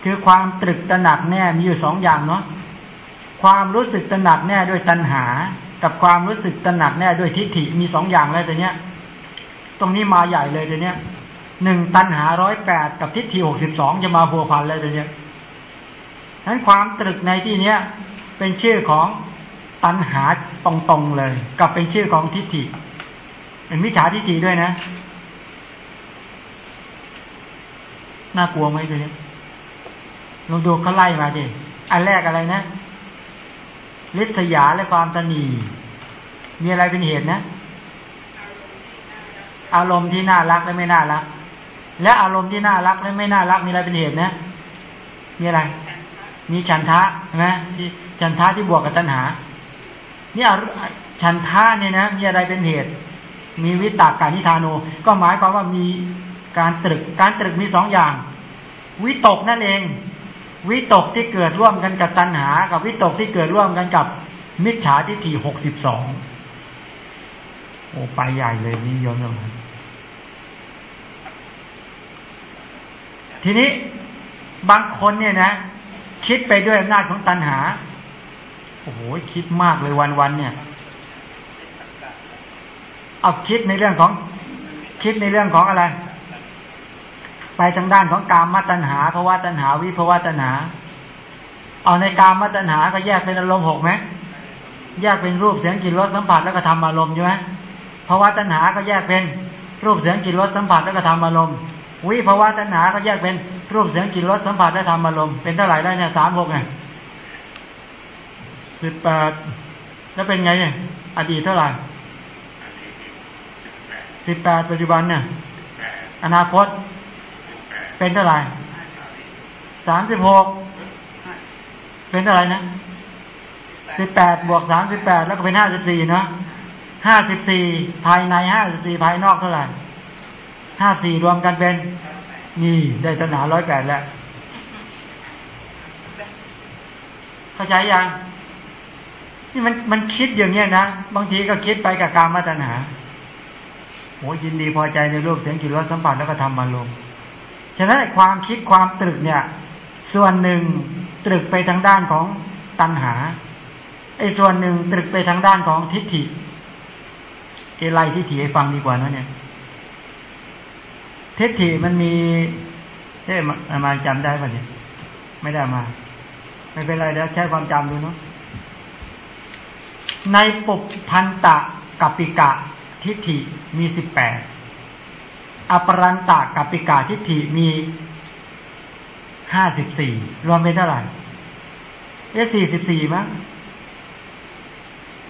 [SPEAKER 1] คือความตรึกตระหนักแน่มีอยู่สองอย่างเนาะความรู้สึกตระหนักแน่ด้วยตัณหา กับความรู้สึกตระหนักแน่ด้วยทิฏฐิมีสองอย่างเลยตัวเนี้ย ตรงนี้มาใหญ่เลยตัวนี้หนึ่งตัณหาร้อยแปดกับทิฏฐิหกสิบสองจะมาพัวพันเลยตัวนี้นั้นความตรึกในที่เนี้ยเป็นชื่อของตัณหาตรงๆเลย กับเป็นชื่อของทิฏฐิเป็นมิจฉาทิฏฐิด้วยนะน่ากลัวไหมตัวนี้ลองดูเขาไล่มาดิอันแรกอะไรนะลิษยาและความตนีมีอะไรเป็นเหตุนะ อารมณ์ที่น่ารักและไม่น่ารัก และอารมณ์ที่น่ารักและไม่น่ารักมีอะไรเป็นเหตุนะมีอะไร มีฉันทะใช่ไหมที่ฉันทะที่บวกกับตัณหานี่ฉันทะเนี่ยนะมีอะไรเป็นเหตุ มีวิตากการนิทานูก็หมายความว่ามีการตรึกการตรึกมีสองอย่าง วิตกนั่นเอง วิตกที่เกิดร่วมกันกับตัณหา กับวิตกที่เกิดร่วมกันกับมิจฉาทิฏฐิหกสิบสอง โอ้ไปใหญ่เลยนี่ยอมยอมทีนี้บางคนเนี่ยนะ คิดไปด้วยอำนาจของตัณหา โอ้โหคิดมากเลยวันวันเนี่ย เอาคิดในเรื่องของ คิดในเรื่องของอะไร ไปทางด้านของกามตัณหาภาวะตัณหา วิภาวะตัณหา เอาในกามตัณหาก็แยกเป็นอารมณ์หกไหมแยกเป็นรูปเสียงกลิ่นรสสัมผัสแล้วก็ทำอารมณ์ใช่ไหม ภาวะตัณหาก็แยกเป็นรูปเสียงกลิ่นรสสัมผัสแล้วก็ทำอารมณ์วิภาวะตัณหาก็แยกเป็นรูปเสียงกลิ่นรสสัมผัสและทำอารมณ์เป็นเท่าไหร่ได้เนี่ยสามหกไงสิบแปดแล้วเป็นไงเนี่ยอดีตเท่าไหร่สิบแปดปัจจุบันเนี่ยอนาคตเป็นเท่าไหร่สามสิบหกเป็นเท่าไหร่นะสิบแปดบวกสามสิบแปดแล้วก็เป็นห้าสิบสี่นะ ห้าสิบสี่ภายในห้าสิบสี่ภายนอกเท่าไหร่ห้าสี่รวมกันเป็น นี่ได้ศาสนาร้อยแปดแล้ว เข้าใจยังนี่มันมันคิดอย่างเงี้ยนะบางทีก็คิดไปกับการมาตนาโอ้ยินดีพอใจในรูปเสียงกลิ่นรสสัมผัสแล้วก็ทำมาลงฉะนั้นความคิดความตรึกเนี่ย ส่วนหนึ่งตรึกไปทางด้านของตัณหาไอ้ส่วนหนึ่งตรึกไปทางด้านของทิฏฐิ เอไลทิฏฐิให้ฟังดีกว่านะเนี่ยทิฏฐิมันมีเอ๊ะมาจำได้ป่ะเนี่ยไม่ได้มา ไม่เป็นไรเดี๋ยวใช้ความจำดูเนาะในปุพันตะกัปปิกะทิฏฐิมีสิบแปดอปรันตะกัปปิกะทิฏฐิมีห้าสิบสี่รวมเป็นเท่าไหร่เอ๊ะสี่สิบสี่มั้ง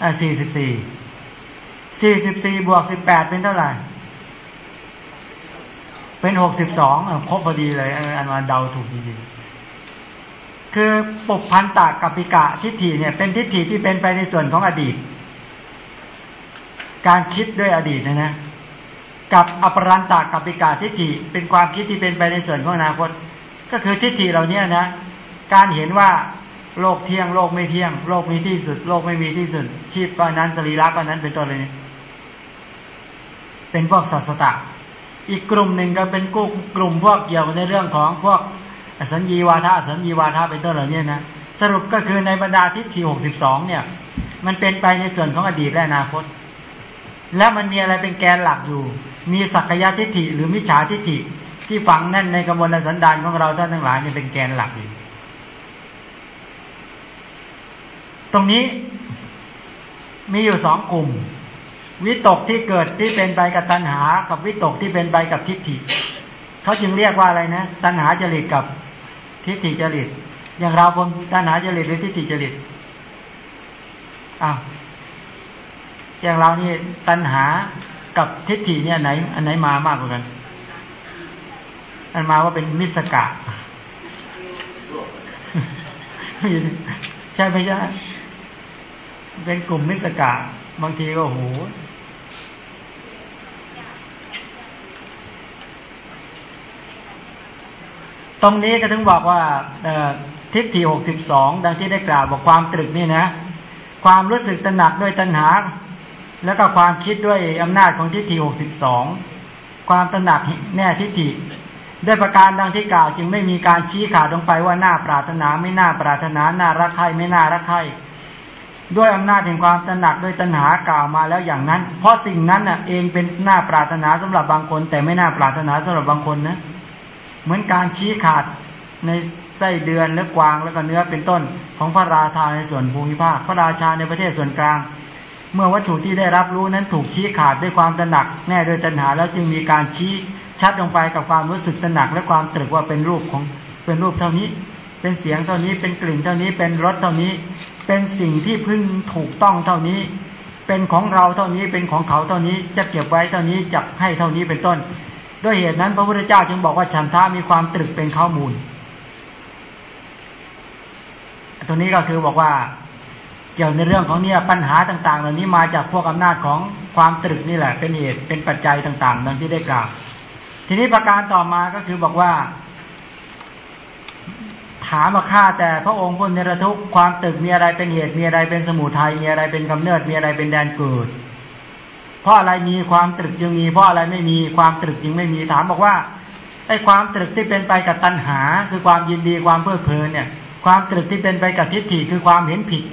[SPEAKER 1] อ่าสี่สิบสี่ สี่สิบสี่บวกสิบแปดเป็นเท่าไหร่ เป็นหกสิบสองครบพอดีเลยอันมาเดาถูกจริงๆคือปุพันตะกัปปิกะทิฏฐิเนี่ย เป็นทิฏฐิที่เป็นไปในส่วนของอดีต การคิดด้วยอดีตนะนะกับอปรันตะกัปปิกะทิฏฐิเป็นความคิดที่เป็นไปในส่วนของอนาคต ก็คือทิฏฐิเหล่านี้นะ การเห็นว่าโลกเที่ยงโลกไม่เที่ยง โลกมีที่สุด โลกไม่มีที่สุดชีพก็นั้นสรีระก็นั้นเป็นต้นเลย เป็นพวกสัสตะ อีกกลุ่มหนึ่งก็เป็นกุกลุ่มพวกเกี่ยวในเรื่องของพวกอสัญญีวาทะอสัญญีวาทะเป็นต้นเหล่านี้นะสรุปก็คือในบรรดาทิฏฐิหกสิบสองเนี่ย มันเป็นไปในส่วนของอดีตและอนาคต แล้วมันมีอะไรเป็นแกนหลักอยู่ มีสักยะทิฏฐิหรือมิจฉาทิฏฐิที่ฝังแน่นในกระบวนการสันดานของเราท่านทั้งหลายเนี่ยเป็นแกนหลักอยู่ตรงนี้มีอยู่สองกลุ่ม วิตกที่เกิดที่เป็นไปกับตัณหา กับวิตกที่เป็นไปกับทิฏฐิเขาจึงเรียกว่าอะไรนะ ตัณหาจริตกับทิฏฐิจริต อย่างเราผมตัณหาจริตหรือทิฏฐิจริตอ้าวอย่างเรานี่ตัณหากับทิฏฐิเนี่ยไหน อันไหนมามากกว่ากันอันมาว่าเป็นมิสกะใช่ไหมใช่เป็นกลุ่มมิสกะ บางทีก็โหตรงนี้ก็ถึงบอกว่าทิฏฐิหกสิบสองดังที่ได้กล่าวบอกความตรึกนี่นะ ความรู้สึกตระหนักด้วยตัณหา แล้วก็ความคิดด้วยอำนาจของทิฏฐิหกสิบสองความตระหนักแน่ทิฏฐิด้วยประการดังที่กล่าวจึงไม่มีการชี้ขาดลงไปว่าหน้าปรารถนาไม่น่าปรารถนาน่ารักใครไม่น่ารักใคร ด้วยอำนาจแห่งความตระหนักด้วยตัณหากล่าวมาแล้วอย่างนั้น เพราะสิ่งนั้นน่ะเองเป็นหน้าปรารถนาสำหรับบางคน แต่ไม่น่าปรารถนาสำหรับบางคนนะเหมือนการชี้ขาดในไส้เดือนและกวางแล้วก็เนื้อเป็นต้น ของพระราชาในส่วนภูมิภาค พระราชาในประเทศส่วนกลาง เมื่อวัตถุที่ได้รับรู้นั้นถูกชี้ขาดด้วยความตระหนัก แน่โดยตัณหาแล้วจึงมีการชี้ชัดลงไปกับความรู้สึกตระหนักและความตรึกว่าเป็นรูปของเป็นรูปเท่านี้ เป็นเสียงเท่านี้เป็นกลิ่นเท่านี้เป็นรสเท่านี้ เป็นสิ่งที่พึ่งถูกต้องเท่านี้ เป็นของเราเท่านี้เป็นของเขาเท่านี้จะเก็บไว้เท่านี้จะให้เท่านี้เป็นต้น ด้วยเหตุนั้น พระพุทธเจ้าจึงบอกว่าฉันทามีความตรึกเป็นข้อมูลตรงนี้ก็คือบอกว่าเกี่ยวในเรื่องของเนี่ยปัญหาต่าง ๆ เหล่านี้มาจากพวกอำนาจของความตรึกนี่แหละ เป็นเหตุเป็นปัจจัยต่างๆ ดังที่ได้กล่าวทีนี้ประการต่อมาก็คือบอกว่า ถามมาค่าแต่พระองค์พุทธเนรทุกความตึกมีอะไรเป็นเหตุมีอะไรเป็นสมุทัยมีอะไรเป็นกำเนิดมีอะไรเป็นแดนเกิดเพราะอะไรมีความตรึกจึงมีเพราะอะไรไม่มีความตรึกจึงไม่มีถามบอกว่าไอ้ความตรึกที่เป็นไปกับตัณหา คือความยินดีความเพลิดเพลินเนี่ย ความตรึกที่เป็นไปกับทิฏฐิคือความเห็นผิด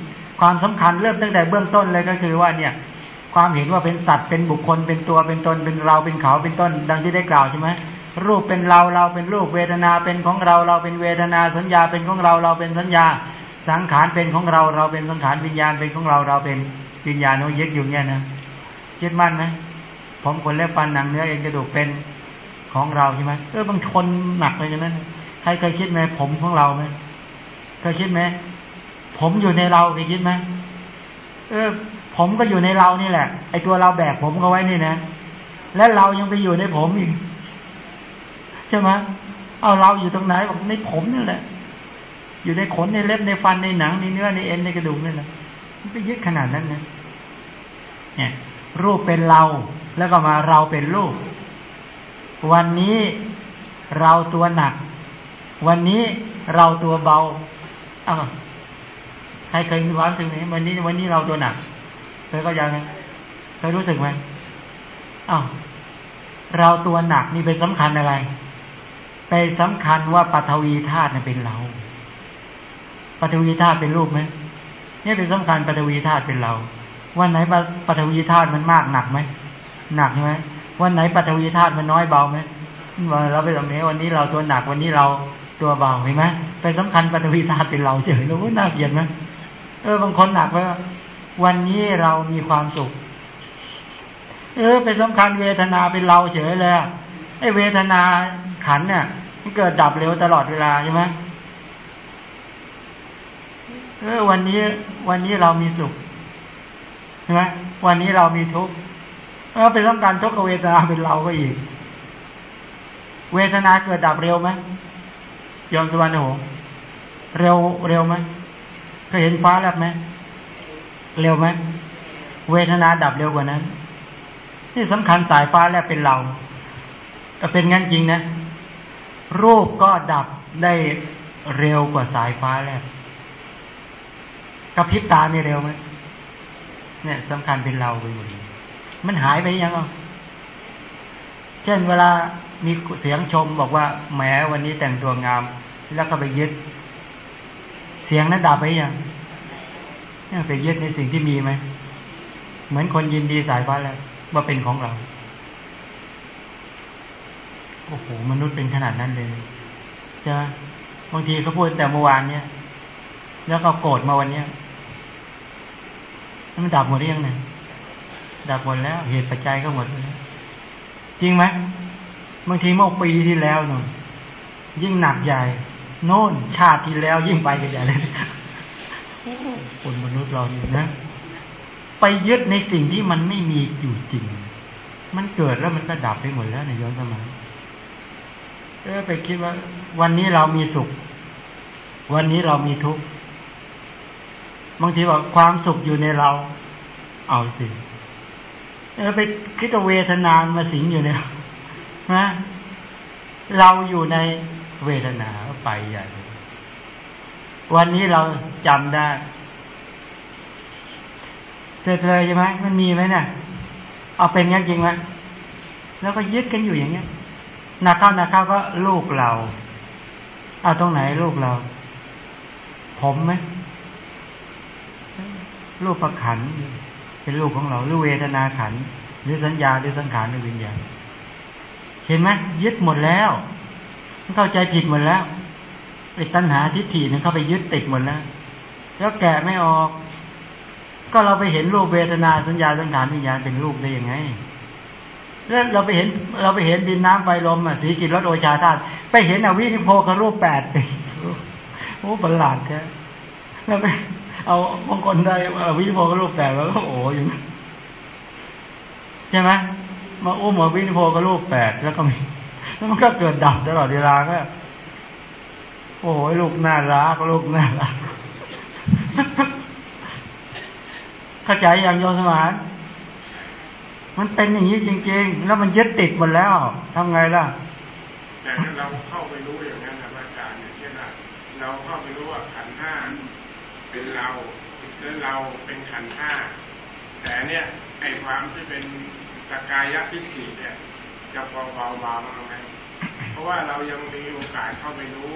[SPEAKER 1] ความสำคัญเริ่มตั้งแต่เบื้องต้นเลยก็คือว่าเนี่ย ความเห็นว่าเป็นสัตว์เป็นบุคคลเป็นตัวเป็นตนเป็นเราเป็นเขาเป็นต้น ดังที่ได้กล่าวใช่ไหม รูปเป็นเราเราเป็นรูปเวทนาเป็นของเราเราเป็นเวทนาสัญญาเป็นของเราเราเป็นสัญญา สังขารเป็นของเราเราเป็นสังขารวิญญาณเป็นของเราเราเป็นวิญญาณโน้ยึดอยู่เงี้ยนะยึดมั่นไหมผมขนเล็บฟันหนังเนื้อเอ็นกระดูกเป็นของเราใช่ไหมเออบางคนหนักเลยอย่างนั้นใครเคยคิดไหมผมของเราไหมเคยคิดไหมผมอยู่ในเราเคยคิดไหมเออ ผมก็อยู่ในเรานี่แหละไอตัวเราแบกผมเขาไว้นี่นะและเรายังไปอยู่ในผมอีก ใช่ไหมเอาเราอยู่ตรงไหนบอกในผมนี่แหละ อยู่ในขนในเล็บในฟันในหนังในเนื้อในเอ็นในกระดูกนี่แหละมันไปยึดขนาดนั้นนะเนี่ย รูปเป็นเราแล้วก็มาเราเป็นรูป วันนี้เราตัวหนัก วันนี้เราตัวเบาอ้าวใครเคยมีความรู้สึกไหมวันนี้วันนี้เราตัวหนักเคยก็ยังไงเคยรู้สึกไหมอ้าวเราตัวหนักนี่เป็นสำคัญอะไร ไปสำคัญว่าปฐวีธาตุเป็นเราปฐวีธาตุเป็นรูปไหมนี่เป็นสำคัญปฐวีธาตุเป็นเรา วันไหนปฐวีธาตุมันมากหนักไหมหนักใช่ไหมวันไหนปฐวีธาตุมันน้อยเบาไหมเราไปตรงนี้วันนี้เราตัวหนักวันนี้เราตัวเบาเห็นไหมไปสำคัญปฐวีธาตุเป็นเราเฉยแล้วน่าเกลียดไหมเออบางคนหนักว่าวันนี้เรามีความสุข เออไปสำคัญเวทนาเป็นเราเฉยเลยไอ้เวทนาขันเนี่ย มันเกิดดับเร็วตลอดเวลาใช่ไหมเออวันนี้ วันนี้เรามีสุขใช่ไหมวันนี้เรามีทุกข์เออเป็นต้องการทุกขเวทนาเป็นเราก็อีก เวทนาเกิดดับเร็วไหมยอมสวรรค์โหเร็วเร็วไหมเคยเห็นฟ้าแลบไหมเร็วไหมเวทนาดับเร็วกว่านั้น นี่สำคัญสายฟ้าแลบเป็นเราแต่เป็นงั้นจริงนะ รูปก็ดับได้เร็วกว่าสายฟ้าแลบกระพริบตาเนี่เร็วไหมเนี่ยสำคัญเป็นเราไปหมดมันหายไปยังอะเช่นเวลามีเสียงชมบอกว่าแหมวันนี้แต่งตัวงาม แล้วก็ไปยึด เสียงนั้นดับไปยังเนี่ยไปยึดในสิ่งที่มีไหม เหมือนคนยินดีสายฟ้าแล้ว ว่าเป็นของเรา โอ้โหมนุษย์เป็นขนาดนั้นเลยใช่ไหมบางทีเขาพูดแต่เมื่อวานเนี่ยแล้วก็โกรธมาวันเนี้ยมันดับหมดหรือยังเนี่ยดับหมดแล้ว เหตุปัจจัยก็หมดแล้วจริงไหมบางทีเมื่อปีที่แล้วหนูยิ่งหนักใหญ่โน่นชาติที่แล้ว ยิ่งไปกันใหญ่เลยคนมนุษย์เราเนี่ยนะไปยึดในสิ่งที่มันไม่มีอยู่จริง มันเกิดแล้วมันก็ดับไปหมดแล้วในย้อนสมัย เออไปคิดว่า วันนี้เรามีสุข วันนี้เรามีทุกข์บางทีว่าความสุขอยู่ในเรา เอาสิเออไปคิดเวทนามาสิงอยู่เนี่ยนะเราอยู่ในเวทนาไปใหญ่วันนี้เราจำได้เจอเลยใช่ไหมมันมีไหมเนี่ยเอาเป็นงั้นจริงไหมแล้วก็ยึดกันอยู่อย่างเงี้ย นาข้าวนาข้าวก็ลูกเราเอาตรงไหนลูกเรา ผมไหมรูปประขัน เป็นลูกของเราหรือเวทนาขันหรือสัญญาหรือสังขารหรือวิญญาณเห็นไหมยึดหมดแล้วเข้าใจผิดหมดแล้วไอ้ตัณหาทิฏฐิเนี่ยเข้าไปยึดติดหมดแล้ว แล้วแกะไม่ออก ก็เราไปเห็นรูปเวทนาสัญญาสังขารวิญญาณเป็นรูปได้ยังไง แล้วเราไปเห็นเราไปเห็นดินน้ำไฟลมอะสีกิรสโอชาธาตุไปเห็นอวิธิโพครูปแปดโอ้ประหลาดแท้แล้วไปเอาบางคนได้อวิธิโพครูปแปดแล้วก็โอ้ยใช่ไหมมาอุ้มอวิธิโพครูปแปดแล้วก็มีแล้วมันก็เกิดดับตลอดเวลาก็โอ้ยลูกน่ารักลูกน่ารักเข้าใจอย่างโยมสมาน มันเป็นอย่างนี้จริง ๆ แล้วมันยึดติดหมดแล้วทำไงล่ะ
[SPEAKER 3] แต่ถ้าเราเข้าไปรู้อย่างนั้นนะอาจารย์เนี่ยเช่นเราเข้าไปรู้ว่าขันห้าเป็นเราแล้วเราเป็นขันห้าแต่เนี่ยไอ้ความที่เป็นสกายทิฏฐิเนี่ยจะเบาเบาเบาลงไหมเพราะว่าเรายังมีโอกาสเข้าไปรู้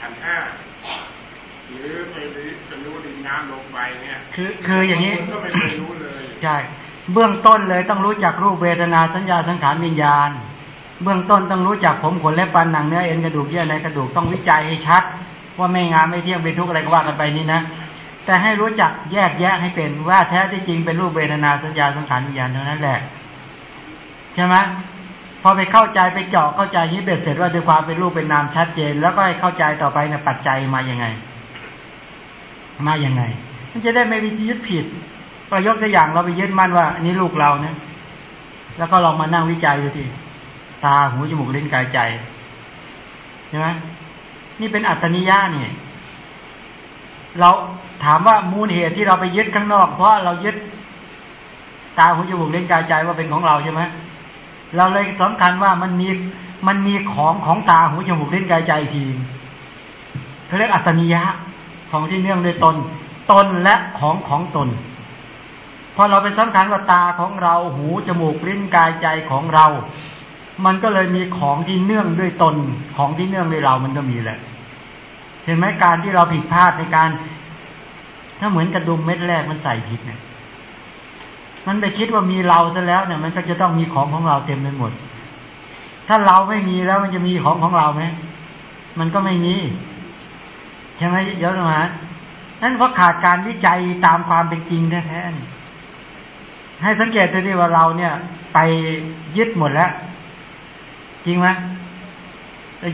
[SPEAKER 3] ขันห้าหรือไปรู้ดินน้ำลงไปเนี่ย
[SPEAKER 1] คือคืออย่างนี้
[SPEAKER 3] ก็ไม่เคยรู้เลย
[SPEAKER 1] ใช่ เบื้องต้นเลยต้องรู้จักรูปเวทนาสัญญาสังขารวิญญาณ เบื้องต้นต้องรู้จักผมขนและฟันหนังเนื้อเอ็นกระดูกเยื่อในกระดูกต้องวิจัยให้ชัด ว่าไม่งามไม่เที่ยงเป็นทุกข์อะไรก็ว่ากันไปนี่นะแต่ให้รู้จักแยกแยะให้เป็นว่าแท้ที่จริงเป็นรูปเวทนาสัญญาสังขารวิญญาณเท่านั้นแหละใช่ไหมพอไปเข้าใจไปเจาะเข้าใจนี้เบ็ดเสร็จว่าด้วยความเป็นรูปเป็นนามชัดเจน แล้วก็ให้เข้าใจต่อไปเนี่ยปัจจัยมาอย่างไง มาอย่างไง มันจะได้ไม่ไปยึดผิด ประยกตัวอย่างเราไปยึดมั่นว่าอันนี้ลูกเราเนี่ย แล้วก็ลองมานั่งวิจัยดูทีตาหูจมูกลิ้นกายใจใช่ไหมนี่เป็นอัตตนิยะนี่เราถามว่ามูลเหตุที่เราไปยึดข้างนอก เพราะเรายึด ตาหูจมูกลิ้นกายใจว่าเป็นของเราใช่ไหมเราเลยสำคัญว่ามันมีมันมีของของตาหูจมูกลิ้นกายใจทีเขาเรียกอัตตนิยะของที่เนื่องด้วยตน ตนและของของตน พอเราไปสำคัญว่าตาของเราหูจมูกลิ้นกายใจของเรา มันก็เลยมีของที่เนื่องด้วยตนของที่เนื่องด้วยเรามันก็มีแหละ เห็นไหมการที่เราผิดพลาดในการ ถ้าเหมือนกระดุมเม็ดแรกมันใส่ผิดเนี่ยมันไปคิดว่ามีเราซะแล้วเนี่ย มันก็จะต้องมีของของเราเต็มไปหมด ถ้าเราไม่มีแล้วมันจะมีของของเราไหมมันก็ไม่มีใช่ไหมเยอะมานั่นเพราะขาดการวิจัยตามความเป็นจริงแท้ๆ ให้สังเกตดูสิว่าเราเนี่ย ไปยึดหมดแล้ว จริงไหม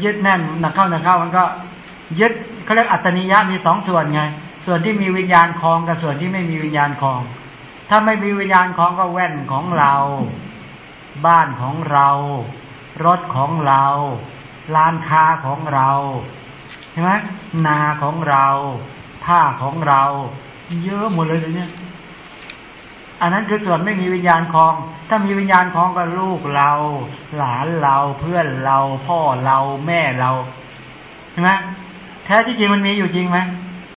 [SPEAKER 1] ยึดแน่นหนักเข้าหนักเข้า มันก็ ยึดเขาเรียกอัตตนิยะมีสองส่วนไง ส่วนที่มีวิญญาณคลองกับส่วนที่ไม่มีวิญญาณคลอง ถ้าไม่มีวิญญาณคลองก็แว่นของเรา บ้านของเรา รถของเราร้านค้าของเราใช่ไหมนาของเรา ผ้าของเรา เยอะหมดเลยเนี่ย อันนั้นคือส่วนไม่มีวิญญาณคลอง ถ้ามีวิญญาณคลองก็ลูกเรา หลานเราเพื่อนเรา พ่อเราแม่เราใช่ไหมแท้ที่จริงมันมีอยู่จริงไหม